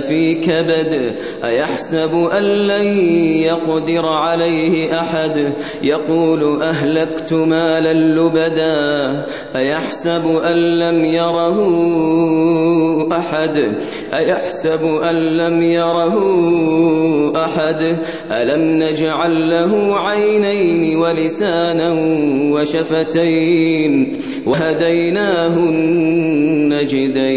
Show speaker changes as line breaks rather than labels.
في كبد أيحسب أن لن يقدر عليه أحد؟ يقول أهلكت مالا لبدا أيحسب أن لم يره أحد؟ أيحسب أن لم يره أحد؟ ألم نجعل له عينين ولسانا وشفتين وهديناه النجدين.